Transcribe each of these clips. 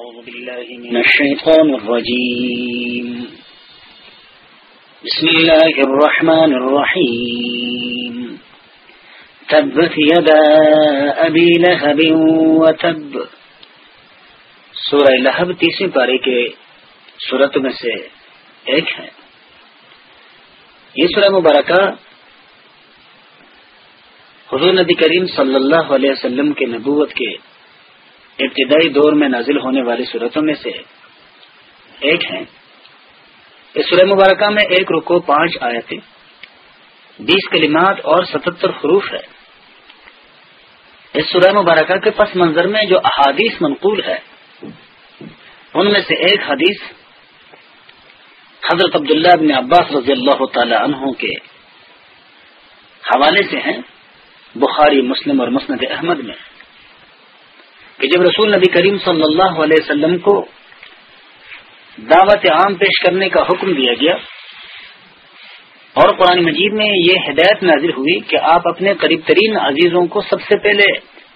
أعوذ بالله من الشيطان الرجيم. بسم الله الرحمن الرحيم. تبت يدا أبي لهب وتب. سورہ لہب تیسری پارے کے صورت میں سے ایک ہے. یہ سورہ مبارکہ حضور نبی کریم صلی اللہ علیہ وسلم کے نبوت کے ابتدائی دور میں نازل ہونے والی صورتوں میں سے ایک ہے۔ اس سورہ مبارکہ میں ایک رکو پانچ آئے تھے بیس کلمات اور ستتر حروف ہے۔ اس سورہ مبارکہ کے پس منظر میں جو احادیث منقول ہے، ان میں سے ایک حدیث حضرت عبداللہ بن عباس رضی اللہ تعالی عنہ کے حوالے سے ہیں بخاری، مسلم اور مسند احمد میں۔ کہ جب رسول نبی کریم صلی اللہ علیہ وسلم کو دعوت عام پیش کرنے کا حکم دیا گیا اور قرآن مجید میں یہ ہدایت نازل ہوئی کہ آپ اپنے قریب ترین عزیزوں کو سب سے پہلے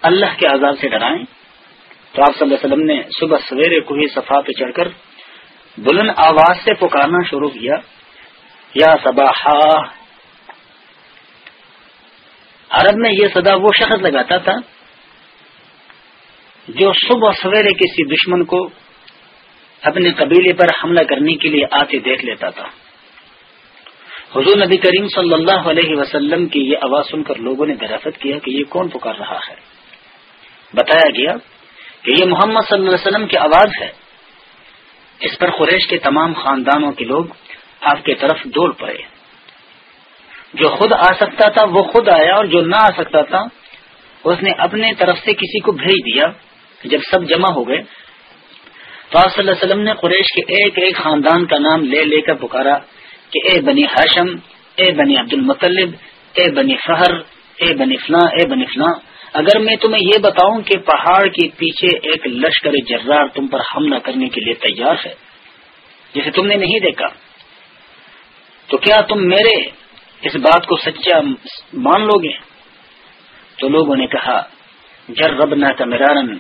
اللہ کے عذاب سے ڈرائیں، تو آپ صلی اللہ علیہ وسلم نے صبح سویرے کو ہی پہ چڑھ کر بلند آواز سے پکارنا شروع کیا، یا صباحا عرب میں یہ صدا وہ شخص لگاتا تھا جو صبح سویرے کسی دشمن کو اپنے قبیلے پر حملہ کرنے کے لیے آتے دیکھ لیتا تھا۔ حضور نبی کریم صلی اللہ علیہ وسلم کی یہ آواز سن کر لوگوں نے دراصل کیا کہ یہ کون پکار رہا ہے۔ بتایا گیا کہ یہ محمد صلی اللہ علیہ وسلم کی آواز ہے۔ اس پر قریش کے تمام خاندانوں کے لوگ آپ کی طرف دوڑ پڑے۔ جو خود آ سکتا تھا وہ خود آیا اور جو نہ آ سکتا تھا اس نے اپنے طرف سے کسی کو بھیج دیا۔ جب سب جمع ہو گئے، تو آپ صلی اللہ علیہ وسلم نے قریش کے ایک ایک خاندان کا نام لے لے کر پکارا کہ اے بنی ہاشم اے بنی عبد المطلب اے بنی فہر اے بنی فلاں، اے بنی فلاں، اگر میں تمہیں یہ بتاؤں کہ پہاڑ کے پیچھے ایک لشکر جرار تم پر حملہ کرنے کے لیے تیار ہے، جسے تم نے نہیں دیکھا، تو کیا تم میرے اس بات کو سچا مان لو گے تو لوگوں نے کہا جر کا مرارن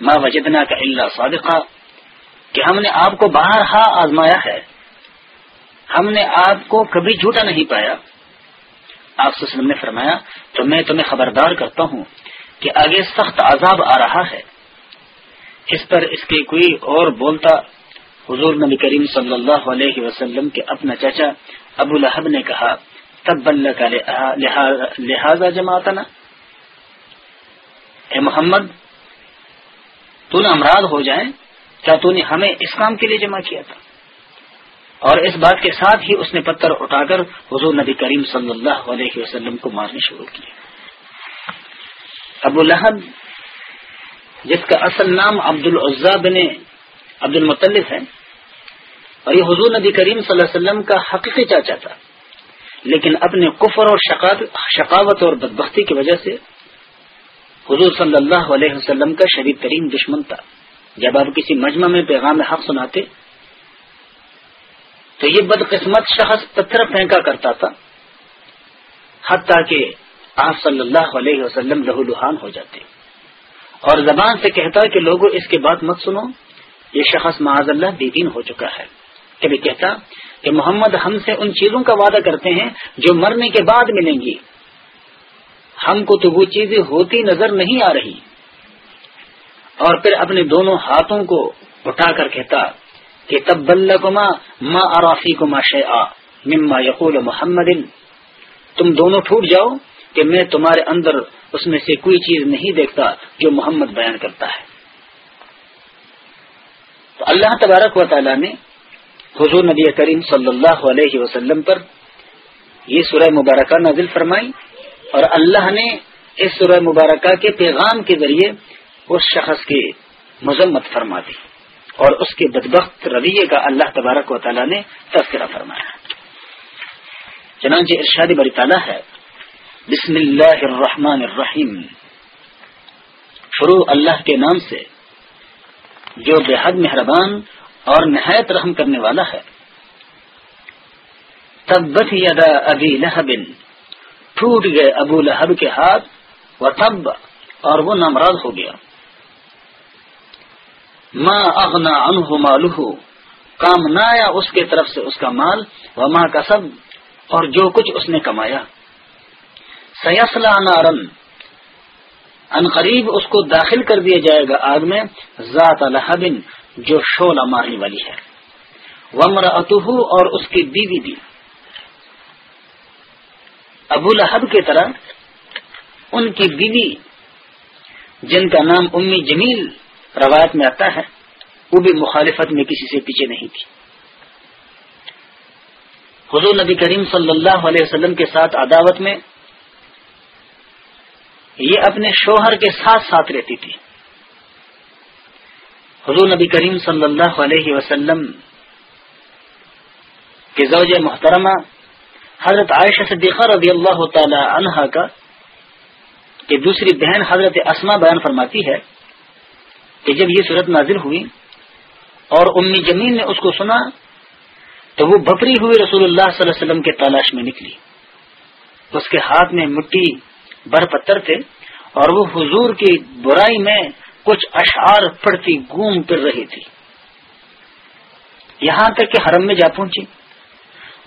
ماں وجدنا کا اللہ صادقہ کہ ہم نے آپ کو باہر ہا آزمایا ہے۔ ہم نے آپ کو کبھی جھوٹا نہیں پایا۔ آپ وسلم نے فرمایا، تو میں تمہیں خبردار کرتا ہوں کہ آگے سخت عذاب آ رہا ہے۔ اس پر اس کے کوئی اور بولتا حضور نبی کریم صلی اللہ علیہ وسلم کے اپنا چچا ابو لہب نے کہا تب بل کا لہذا جماعتنا؟ اے محمد تو نے امراض ہو جائیں، کیا تو نے ہمیں اس کام کے لیے جمع کیا تھا؟ اور اس بات کے ساتھ ہی اس نے پتھر اٹھا کر حضور نبی کریم صلی اللہ علیہ وسلم کو مارنے شروع کیا ابو لہب، جس کا اصل نام عبد العزا بن عبد المطلف ہے، اور یہ حضور نبی کریم صلی اللہ علیہ وسلم کا حقیقی چاچا تھا۔ لیکن اپنے کفر اور شقاوت اور بدبختی کی وجہ سے حضور صلی اللہ علیہ وسلم کا شدید ترین دشمن تھا۔ جب آپ کسی مجمع میں پیغام حق سناتے، تو یہ بدقسمت شخص پتھر پھینکا کرتا تھا، حتیٰ کہ آپ صلی اللہ علیہ وسلم لہو لہان ہو جاتے۔ اور زبان سے کہتا کہ لوگوں، اس کے بات مت سنو، یہ شخص معاذ اللہ بے دین ہو چکا ہے۔ کبھی کہتا کہ محمد ہم سے ان چیزوں کا وعدہ کرتے ہیں جو مرنے کے بعد ملیں گی۔ ہم کو تو وہ چیزیں ہوتی نظر نہیں آ رہی۔ اور پھر اپنے دونوں ہاتھوں کو اٹھا کر کہتا کہ تب بل کما ماں ارافی کو ماں مما یقول محمد، تم دونوں ٹوٹ جاؤ کہ میں تمہارے اندر اس میں سے کوئی چیز نہیں دیکھتا جو محمد بیان کرتا ہے۔ تو اللہ تبارک و تعالی نے حضور نبی کریم صلی اللہ علیہ وسلم پر یہ سورہ مبارکہ نازل فرمائی۔ اور اللہ نے اس سورہ مبارکہ کے پیغام کے ذریعے اس شخص کی مذمت فرما دی اور اس کے بدبخت رویے کا اللہ تبارک و تعالیٰ نے تذکرہ فرمایا۔ چنانچہ ارشاد بری تعالیٰ ہے، بسم اللہ الرحمن الرحیم۔ شروع اللہ کے نام سے، جو بے حد مہربان اور نہایت رحم کرنے والا ہے۔ تبت یدا ابی لہبن ٹوٹ گئے ابو لہب کے ہاتھ و تب اور وہ نامراض ہو گیا۔ ماں اغنا انہ مالہ کام نہ آیا اس کے طرف سے اس کا مال و ماں کا سب اور جو کچھ اس نے کمایا۔ سیاسلہ نارن ان قریب اس کو داخل کر دیا جائے گا آگ میں، ذات الحبن جو شولہ مارنے والی ہے۔ ومر اور اس کی بیوی بھی۔ ابو لہب کی طرح ان کی بیوی، جن کا نام امی جمیل روایت میں آتا ہے، وہ بھی مخالفت میں کسی سے پیچھے نہیں تھی۔ حضور نبی کریم صلی اللہ علیہ وسلم کے ساتھ عداوت میں یہ اپنے شوہر کے ساتھ ساتھ رہتی تھی۔ حضور نبی کریم صلی اللہ علیہ وسلم کے زوج محترمہ حضرت عائشہ صدیقہ رضی اللہ تعالی عنہا کا کہ دوسری بہن حضرت اسما بیان فرماتی ہے کہ جب یہ صورت نازل ہوئی اور امی جمین نے اس کو سنا تو وہ بپری ہوئی رسول اللہ صلی اللہ علیہ وسلم کے تلاش میں نکلی۔ اس کے ہاتھ میں مٹی بر پتھر تھے اور وہ حضور کی برائی میں کچھ اشعار پڑتی گوم پھر رہی تھی۔ یہاں تک کہ حرم میں جا پہنچی۔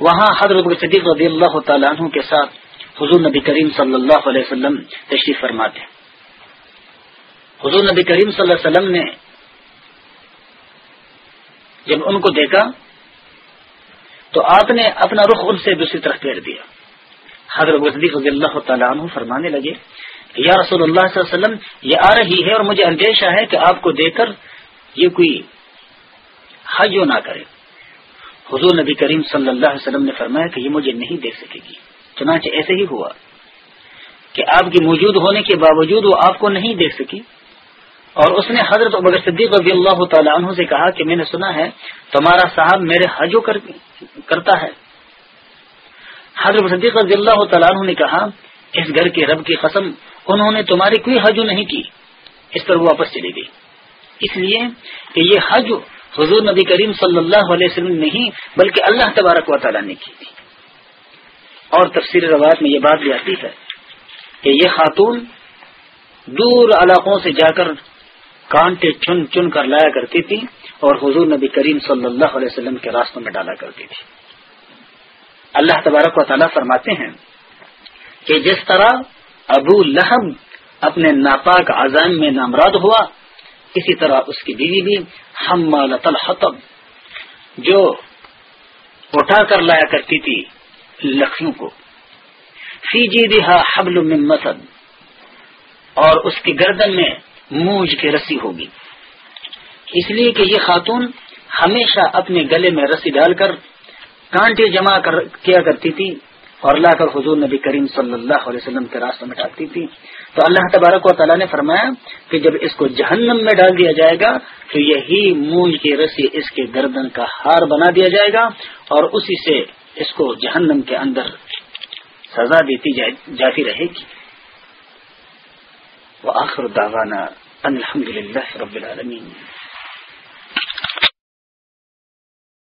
وہاں حضرت صدیق رضی اللہ تعالیٰ عنہ کے ساتھ حضور نبی کریم صلی اللہ علیہ وسلم تشریف فرماتے حضور نبی کریم صلی اللہ علیہ وسلم نے جب ان کو دیکھا تو آپ نے اپنا رخ ان سے دوسری طرف پھیر دیا۔ حضرت صدیق رضی اللہ تعالیٰ عنہ فرمانے لگے، یا رسول اللہ صلی اللہ علیہ وسلم، یہ آ رہی ہے اور مجھے اندیشہ ہے کہ آپ کو دیکھ کر یہ کوئی حج نہ کرے۔ حضور نبی کریم صلی اللہ علیہ وسلم نے فرمایا کہ یہ مجھے نہیں دیکھ سکے گی۔ چنانچہ ایسے ہی ہوا کہ آپ کے موجود ہونے کے باوجود وہ آپ کو نہیں دیکھ سکی۔ اور اس نے حضرت عبر صدیق رضی اللہ تعالیٰ عنہ سے کہا کہ میں نے سنا ہے، تمہارا صاحب میرے حجو کر، کرتا ہے۔ حضرت صدیق رضی اللہ تعالیٰ عنہ نے کہا، اس گھر کے رب کی قسم، انہوں نے تمہاری کوئی حجو نہیں کی۔ اس پر وہ واپس چلی گئی۔ اس لیے کہ یہ حج حضور نبی کریم صلی اللہ علیہ وسلم نہیں، بلکہ اللہ تبارک و تعالیٰ نے کی تھی۔ اور تفسیر روایت میں یہ بات بھی آتی ہے کہ یہ خاتون دور علاقوں سے جا کر کانٹے چن چن کر لایا کرتی تھی اور حضور نبی کریم صلی اللہ علیہ وسلم کے راستوں میں ڈالا کرتی تھی۔ اللہ تبارک و تعالیٰ فرماتے ہیں کہ جس طرح ابو لہب اپنے ناپاک اذان میں نامراد ہوا اسی طرح اس کی بیوی بھی ہم الحطب، جو اٹھا کر لایا کرتی تھی لکھیوں کو۔ فی جی دہا حبل من مسد، اور اس کی گردن میں موج کی رسی ہوگی۔ اس لیے کہ یہ خاتون ہمیشہ اپنے گلے میں رسی ڈال کر کانٹے جمع کر کیا کرتی تھی۔ اور لا کر حضور نبی کریم صلی اللہ علیہ وسلم کے راستوں میں ڈالتی تھی۔ تو اللہ تبارک و تعالیٰ نے فرمایا کہ جب اس کو جہنم میں ڈال دیا جائے گا، تو یہی مونج کی رسی اس کے گردن کا ہار بنا دیا جائے گا اور اسی سے اس کو جہنم کے اندر سزا دیتی جاتی رہے گی۔ وہ آخر داوانا الحمد للہ رب العالمین۔